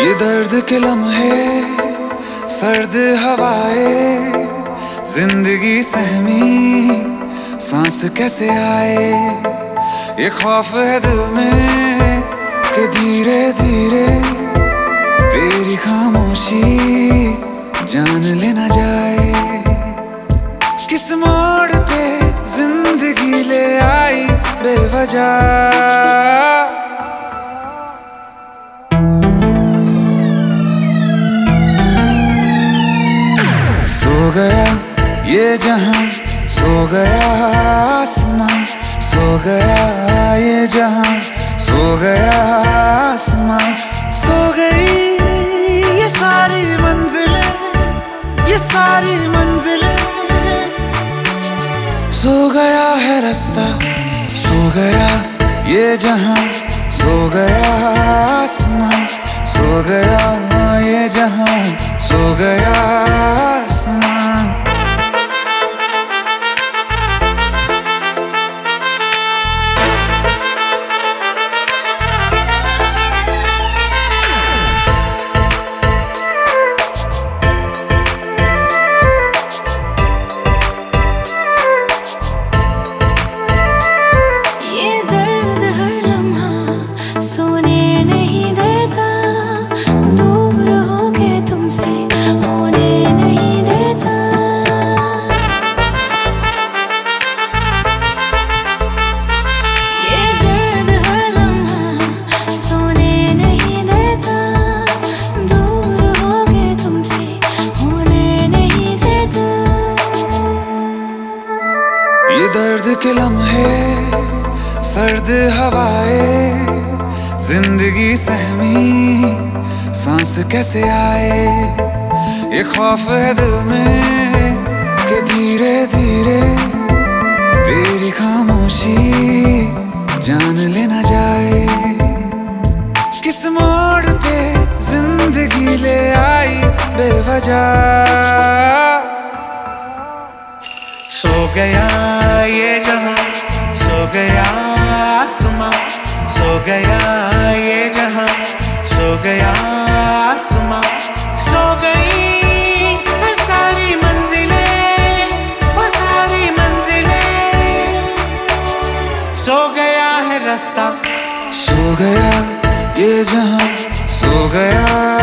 दर्द के लम्हे, सर्द हवाए, ज़िंदगी सहमी, सांस कैसे आए? ये खौफ है दिल में कि धीरे धीरे तेरी खामोशी जान लेना जाए। किस मोड़ पे ज़िंदगी ले आई बेवजह? गया, ये जहाँ सो गया आसमां, सो गया ये जहाँ सो गया आसमां, सो गई ये सारी मंजिलें, ये सारी मंजिलें। सो गया है रास्ता, सो गया ये जहाँ, सो गया आसमां, सो गया जहाँ सो गया आसमां दर्द के लम्हे, सर्द हवाए, ज़िंदगी सहमी, सांस कैसे आए? ये खौफ है दिल में कि धीरे धीरे तेरी खामोशी जान लेना जाए। किस मोड़ पे ज़िंदगी ले आई बेवजह? गया ये जहाँ, सो गया आसमां सो गया ये जहाँ, सो गया आसमां सो गई वो सारी मंजिलें, वो सारी मंजिलें। सो गया है रास्ता, सो गया ये जहाँ सो गया सो गया